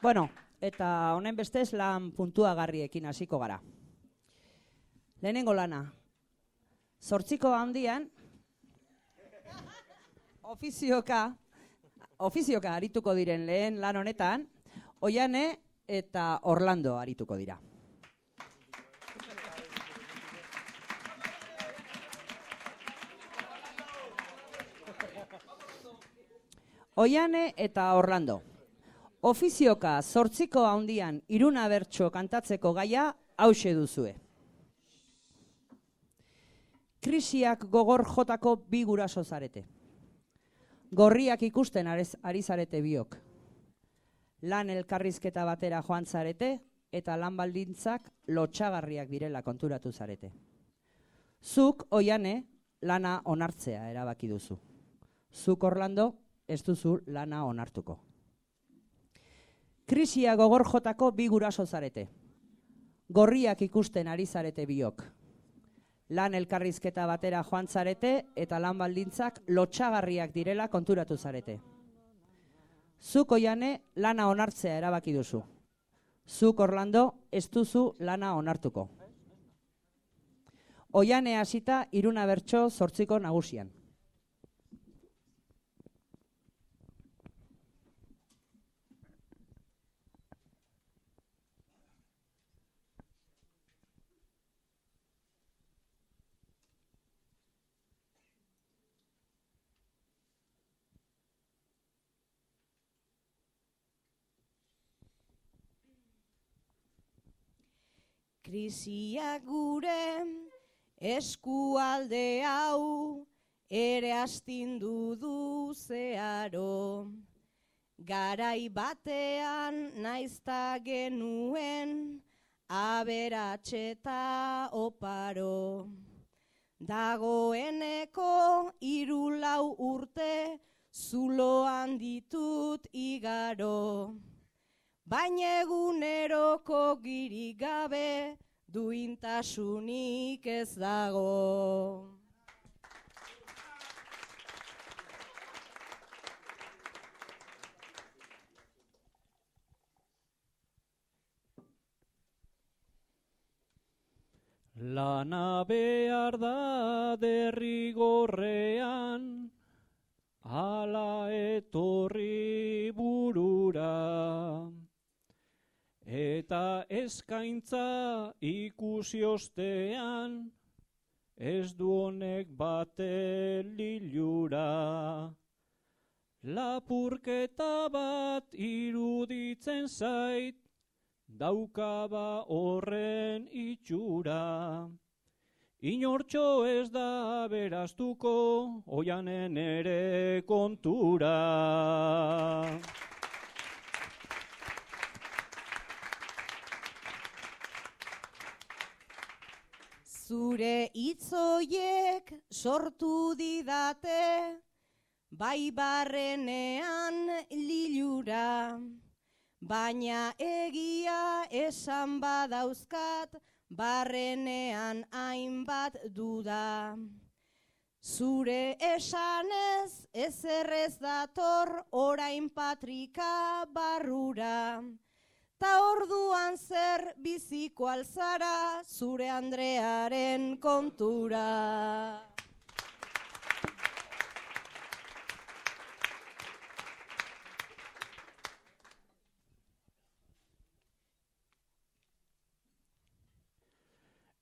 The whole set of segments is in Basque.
Bueno, eta honen bestez lan puntuagarriekin hasiko gara. Lehenengo lana. Zortziko handian, ofizioka, ofizioka arituko diren lehen lan honetan, Oiane eta Orlando arituko dira. Oiane eta Orlando. Ofizioka zortziko handian iruna bertso kantatzeko gaia hause duzue. Krisiak gogor jotako bi guraso zarete. Gorriak ikusten arez, ari zarete biok. Lan elkarrizketa batera joan zarete eta lan baldintzak lotxagarriak direla konturatu zarete. Zuk, oiane, lana onartzea erabaki duzu. Zuk, Orlando, ez duzu lana onartuko. Krisia gogor jotako bi guraso zarete. Gorriak ikusten ari zarete biok. Lan elkarrizketa batera joan zarete eta lan baldintzak lotxagarriak direla konturatu zarete. Zuk oiane lana onartzea erabaki duzu. Zuk Orlando ez duzu lana onartuko. Oiane hasita iruna bertso zortziko nagusian. Krisiak gure eskualde hau ere astindu du zeharo. Garai batean naizta genuen aberatxeta oparo. Dagoeneko irulau urte zuloan ditut igaro. Baina eguneroko giri gabe duintasunik ez dago. Lana behar da derrigorrean, ala etorri Eta eskaintza ikusi ostean, ez du honek bate lilura. Lapurketa bat iruditzen zait, daukaba horren itxura. Inortxo ez da beraztuko, oianen ere kontura. Zure itzoiek sortu didate, bai barrenean lilura. Baina egia esan badauzkat, barrenean hainbat duda. Zure esanez ezerrez dator orain patrika barrura. Ta orduan zer biziko alzara zure Andrearen kontura.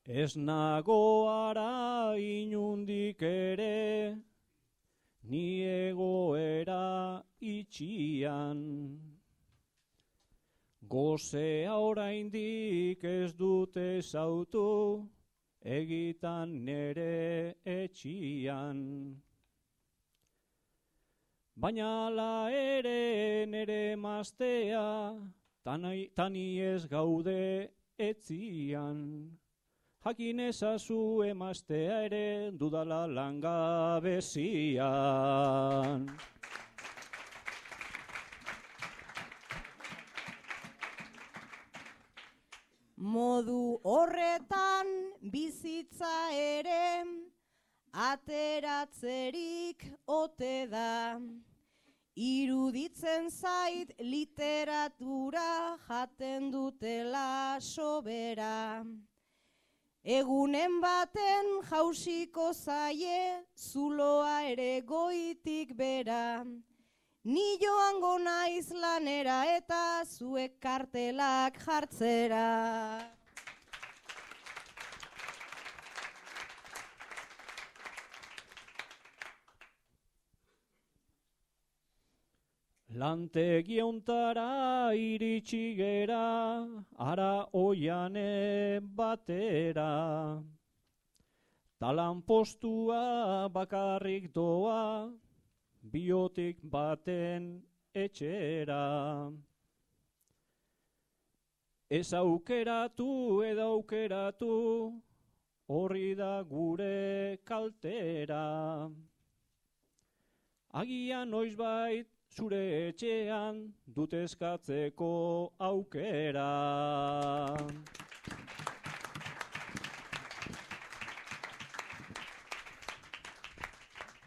Ez nago ara inundik ere, ni egoera itxian. Gozea oraindik ez dute zautu, egitan nere etxian. Baina la ere nere maztea, tanai, tani ez gaude etzian. Jakin ezazu emaztea ere dudala langabezian. Modu horretan bizitza ere ateratzerik ote da. Iruditzen zait literatura jaten dutela sobera. Egunen baten jausiko zaie zuloa ere goitik bera. Ni joango naiz lanera eta zuek kartelak jartzera. Lantegi ontara iritsi gera, ara oiane batera. Talan postua bakarrik doa, biotik baten etxera. Ez aukeratu edo aukeratu, horri da gure kaltera. Agian noizbait zure etxean dut eskatzeko aukera.